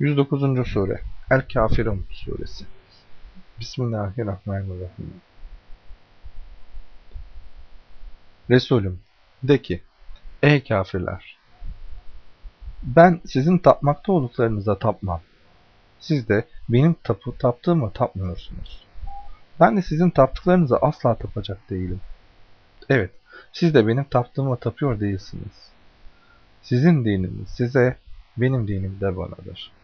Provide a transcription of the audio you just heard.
109. Sure El-Kafirun Suresi Bismillahirrahmanirrahim Resulüm de ki Ey kafirler! Ben sizin tapmakta olduklarınıza tapmam. Siz de benim tapı, taptığıma tapmıyorsunuz. Ben de sizin taptıklarınıza asla tapacak değilim. Evet, siz de benim taptığıma tapıyor değilsiniz. Sizin dininiz size, benim dinim de banadır.